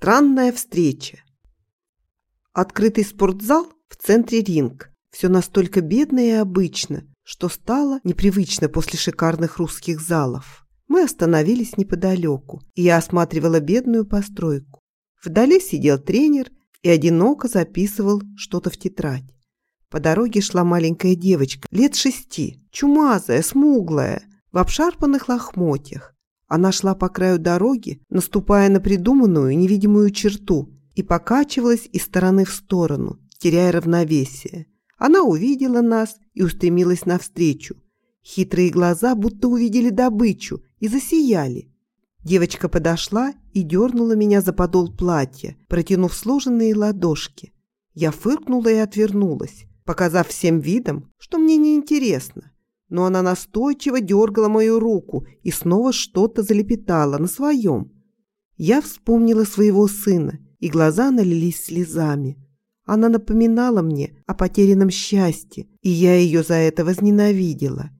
Странная встреча. Открытый спортзал в центре ринг. Все настолько бедно и обычно, что стало непривычно после шикарных русских залов. Мы остановились неподалеку, и я осматривала бедную постройку. Вдали сидел тренер и одиноко записывал что-то в тетрадь. По дороге шла маленькая девочка, лет шести, чумазая, смуглая, в обшарпанных лохмотьях. Она шла по краю дороги, наступая на придуманную невидимую черту, и покачивалась из стороны в сторону, теряя равновесие. Она увидела нас и устремилась навстречу. Хитрые глаза будто увидели добычу и засияли. Девочка подошла и дернула меня за подол платья, протянув сложенные ладошки. Я фыркнула и отвернулась, показав всем видом, что мне неинтересно но она настойчиво дергала мою руку и снова что-то залепетала на своем. Я вспомнила своего сына, и глаза налились слезами. Она напоминала мне о потерянном счастье, и я ее за это возненавидела.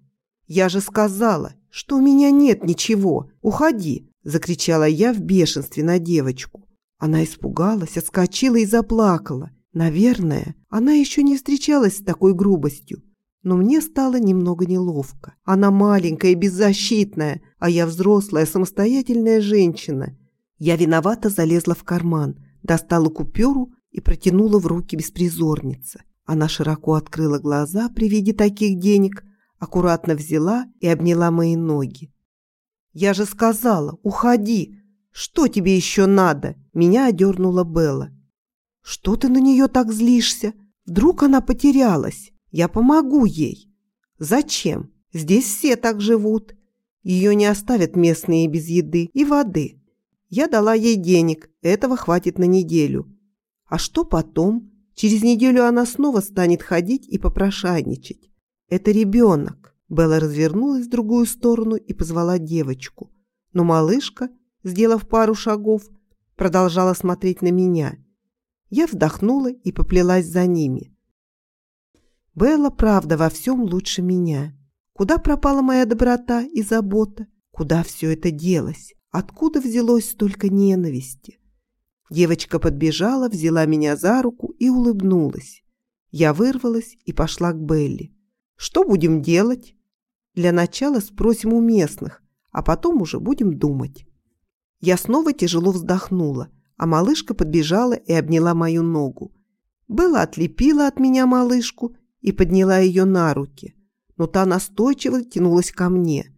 «Я же сказала, что у меня нет ничего. Уходи!» – закричала я в бешенстве на девочку. Она испугалась, отскочила и заплакала. Наверное, она еще не встречалась с такой грубостью но мне стало немного неловко. Она маленькая и беззащитная, а я взрослая, самостоятельная женщина. Я виновато залезла в карман, достала купюру и протянула в руки беспризорницы. Она широко открыла глаза при виде таких денег, аккуратно взяла и обняла мои ноги. «Я же сказала, уходи! Что тебе еще надо?» Меня одернула Белла. «Что ты на нее так злишься? Вдруг она потерялась?» Я помогу ей. Зачем? Здесь все так живут. Ее не оставят местные без еды и воды. Я дала ей денег, этого хватит на неделю. А что потом? Через неделю она снова станет ходить и попрошайничать. Это ребенок. Белла развернулась в другую сторону и позвала девочку. Но малышка, сделав пару шагов, продолжала смотреть на меня. Я вздохнула и поплелась за ними. Белла, правда, во всем лучше меня. Куда пропала моя доброта и забота? Куда все это делось? Откуда взялось столько ненависти? Девочка подбежала, взяла меня за руку и улыбнулась. Я вырвалась и пошла к Белли. Что будем делать? Для начала спросим у местных, а потом уже будем думать. Я снова тяжело вздохнула, а малышка подбежала и обняла мою ногу. Белла отлепила от меня малышку и подняла ее на руки, но та настойчиво тянулась ко мне.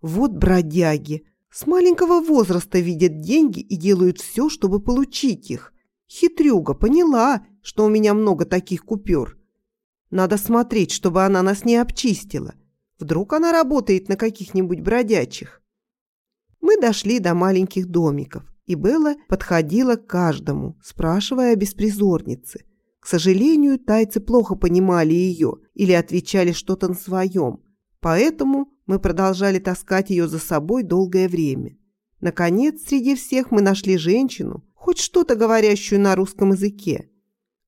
Вот бродяги, с маленького возраста видят деньги и делают все, чтобы получить их. Хитрюга поняла, что у меня много таких купюр. Надо смотреть, чтобы она нас не обчистила. Вдруг она работает на каких-нибудь бродячих. Мы дошли до маленьких домиков, и Белла подходила к каждому, спрашивая о беспризорнице. К сожалению, тайцы плохо понимали ее или отвечали что-то на своем, поэтому мы продолжали таскать ее за собой долгое время. Наконец, среди всех мы нашли женщину, хоть что-то говорящую на русском языке.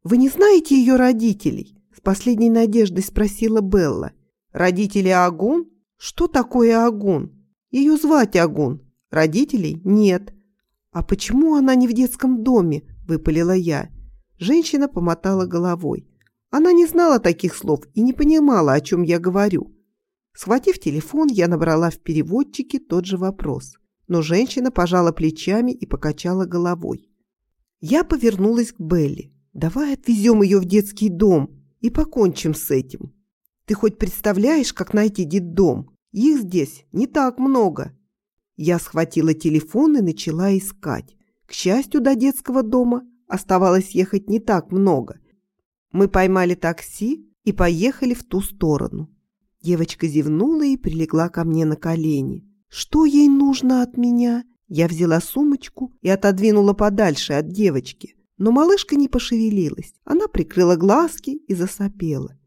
«Вы не знаете ее родителей?» – с последней надеждой спросила Белла. «Родители Агун? Что такое Агун? Ее звать Агун. Родителей нет». «А почему она не в детском доме?» – выпалила я. Женщина помотала головой. Она не знала таких слов и не понимала, о чем я говорю. Схватив телефон, я набрала в переводчике тот же вопрос. Но женщина пожала плечами и покачала головой. Я повернулась к Белли. «Давай отвезем ее в детский дом и покончим с этим. Ты хоть представляешь, как найти детдом? Их здесь не так много». Я схватила телефон и начала искать. К счастью, до детского дома Оставалось ехать не так много. Мы поймали такси и поехали в ту сторону. Девочка зевнула и прилегла ко мне на колени. Что ей нужно от меня? Я взяла сумочку и отодвинула подальше от девочки. Но малышка не пошевелилась. Она прикрыла глазки и засопела.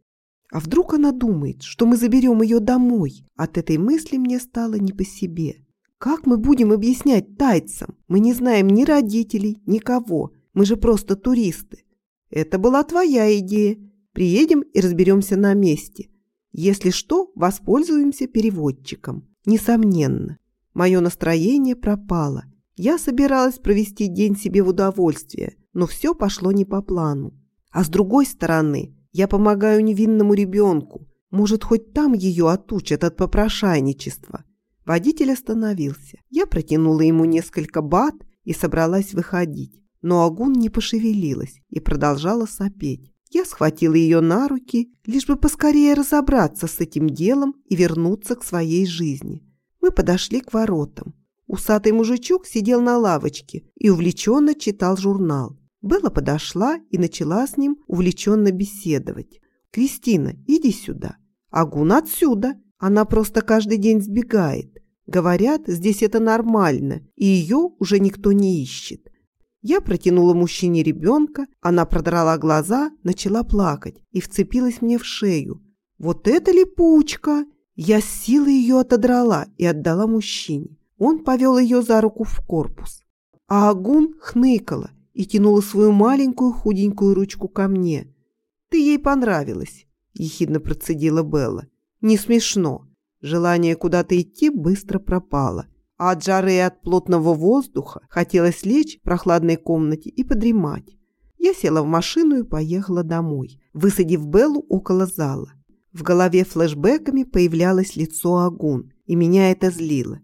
А вдруг она думает, что мы заберем ее домой? От этой мысли мне стало не по себе. Как мы будем объяснять тайцам? Мы не знаем ни родителей, никого. Мы же просто туристы. Это была твоя идея. Приедем и разберемся на месте. Если что, воспользуемся переводчиком. Несомненно. Мое настроение пропало. Я собиралась провести день себе в удовольствие, но все пошло не по плану. А с другой стороны, я помогаю невинному ребенку. Может, хоть там ее отучат от попрошайничества. Водитель остановился. Я протянула ему несколько бат и собралась выходить. Но Агун не пошевелилась и продолжала сопеть. Я схватила ее на руки, лишь бы поскорее разобраться с этим делом и вернуться к своей жизни. Мы подошли к воротам. Усатый мужичок сидел на лавочке и увлеченно читал журнал. Белла подошла и начала с ним увлеченно беседовать. «Кристина, иди сюда». «Агун отсюда. Она просто каждый день сбегает. Говорят, здесь это нормально, и ее уже никто не ищет. Я протянула мужчине ребенка, она продрала глаза, начала плакать и вцепилась мне в шею. «Вот это липучка!» Я с силой ее отодрала и отдала мужчине. Он повел ее за руку в корпус. А Агун хныкала и тянула свою маленькую худенькую ручку ко мне. «Ты ей понравилась», – ехидно процедила Белла. «Не смешно. Желание куда-то идти быстро пропало, а от жары и от плотного воздуха хотелось лечь в прохладной комнате и подремать. Я села в машину и поехала домой, высадив Беллу около зала. В голове флешбэками появлялось лицо Агун, и меня это злило.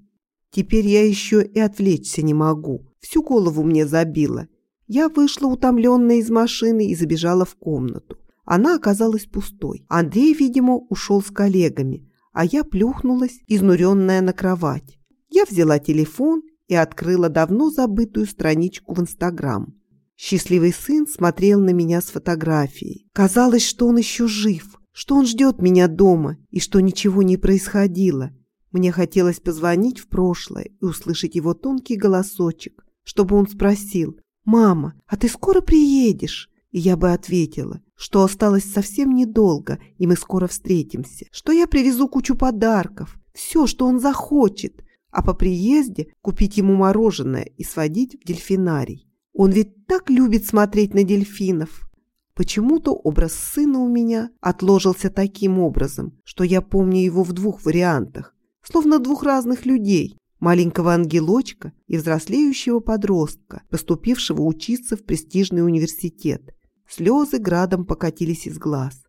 Теперь я еще и отвлечься не могу. Всю голову мне забило. Я вышла утомленная из машины и забежала в комнату. Она оказалась пустой. Андрей, видимо, ушел с коллегами, а я плюхнулась, изнуренная на кровать. Я взяла телефон и открыла давно забытую страничку в Инстаграм. Счастливый сын смотрел на меня с фотографией. Казалось, что он еще жив, что он ждет меня дома и что ничего не происходило. Мне хотелось позвонить в прошлое и услышать его тонкий голосочек, чтобы он спросил «Мама, а ты скоро приедешь?» И я бы ответила, что осталось совсем недолго, и мы скоро встретимся, что я привезу кучу подарков, все, что он захочет, а по приезде купить ему мороженое и сводить в дельфинарий. Он ведь так любит смотреть на дельфинов. Почему-то образ сына у меня отложился таким образом, что я помню его в двух вариантах, словно двух разных людей, маленького ангелочка и взрослеющего подростка, поступившего учиться в престижный университет. Слезы градом покатились из глаз.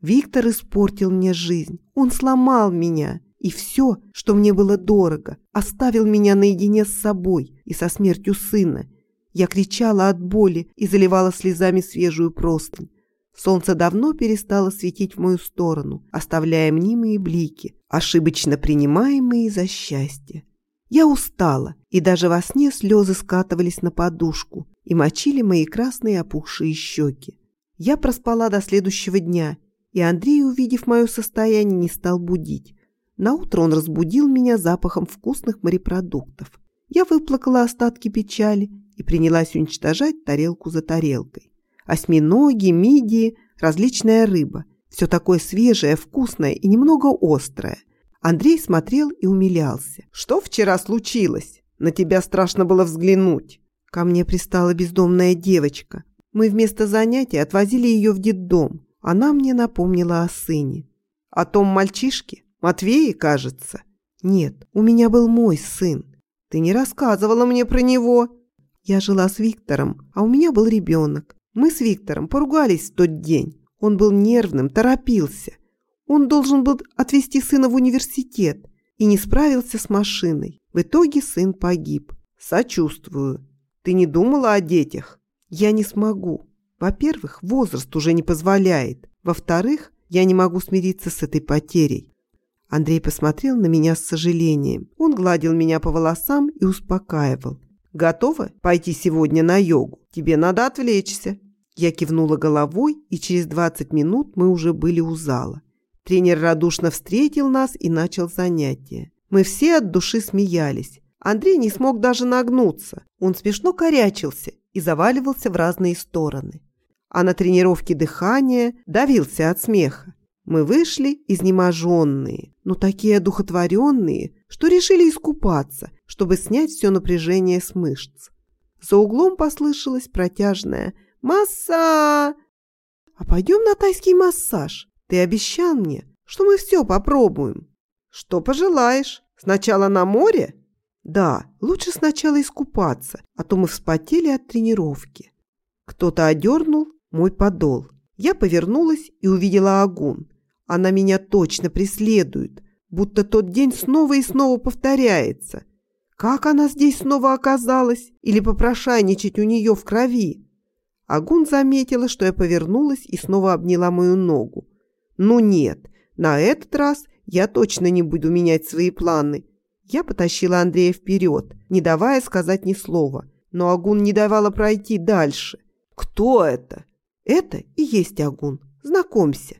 Виктор испортил мне жизнь. Он сломал меня. И все, что мне было дорого, оставил меня наедине с собой и со смертью сына. Я кричала от боли и заливала слезами свежую простынь. Солнце давно перестало светить в мою сторону, оставляя мнимые блики, ошибочно принимаемые за счастье. Я устала, и даже во сне слезы скатывались на подушку и мочили мои красные опухшие щеки. Я проспала до следующего дня, и Андрей, увидев мое состояние, не стал будить. Наутро он разбудил меня запахом вкусных морепродуктов. Я выплакала остатки печали и принялась уничтожать тарелку за тарелкой. Осьминоги, мидии, различная рыба. Все такое свежее, вкусное и немного острое. Андрей смотрел и умилялся. «Что вчера случилось? На тебя страшно было взглянуть». Ко мне пристала бездомная девочка. Мы вместо занятий отвозили ее в детдом. Она мне напомнила о сыне. «О том мальчишке? Матвее, кажется?» «Нет, у меня был мой сын. Ты не рассказывала мне про него». Я жила с Виктором, а у меня был ребенок. Мы с Виктором поругались в тот день. Он был нервным, торопился. Он должен был отвезти сына в университет и не справился с машиной. В итоге сын погиб. Сочувствую. Ты не думала о детях? Я не смогу. Во-первых, возраст уже не позволяет. Во-вторых, я не могу смириться с этой потерей. Андрей посмотрел на меня с сожалением. Он гладил меня по волосам и успокаивал. «Готова пойти сегодня на йогу? Тебе надо отвлечься». Я кивнула головой, и через 20 минут мы уже были у зала. Тренер радушно встретил нас и начал занятие. Мы все от души смеялись. Андрей не смог даже нагнуться. Он смешно корячился и заваливался в разные стороны. А на тренировке дыхания давился от смеха. Мы вышли изнеможенные, но такие одухотворенные, что решили искупаться, чтобы снять все напряжение с мышц. За углом послышалось протяжное «Масса!» «А пойдем на тайский массаж?» Ты обещал мне, что мы все попробуем. Что пожелаешь? Сначала на море? Да, лучше сначала искупаться, а то мы вспотели от тренировки. Кто-то одернул мой подол. Я повернулась и увидела Агун. Она меня точно преследует, будто тот день снова и снова повторяется. Как она здесь снова оказалась? Или попрошайничать у нее в крови? Агун заметила, что я повернулась и снова обняла мою ногу. Ну нет, на этот раз я точно не буду менять свои планы. Я потащила Андрея вперед, не давая сказать ни слова, но Агун не давала пройти дальше. «Кто это?» «Это и есть Агун. Знакомься».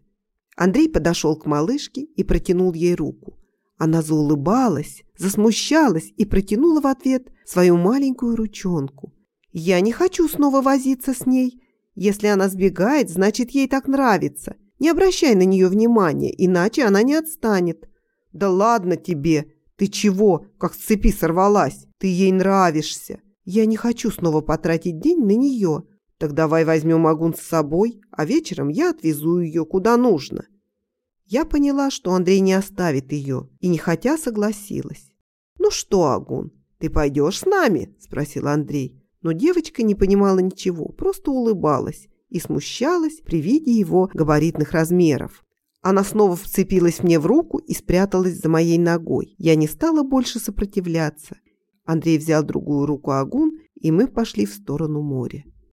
Андрей подошел к малышке и протянул ей руку. Она заулыбалась, засмущалась и протянула в ответ свою маленькую ручонку. «Я не хочу снова возиться с ней. Если она сбегает, значит, ей так нравится. Не обращай на нее внимания, иначе она не отстанет». «Да ладно тебе! Ты чего, как с цепи сорвалась? Ты ей нравишься. Я не хочу снова потратить день на нее. Так давай возьмем Агун с собой, а вечером я отвезу ее куда нужно». Я поняла, что Андрей не оставит ее, и не хотя согласилась. «Ну что, Агун, ты пойдешь с нами?» – спросил Андрей. Но девочка не понимала ничего, просто улыбалась и смущалась при виде его габаритных размеров. Она снова вцепилась мне в руку и спряталась за моей ногой. Я не стала больше сопротивляться. Андрей взял другую руку Агун, и мы пошли в сторону моря.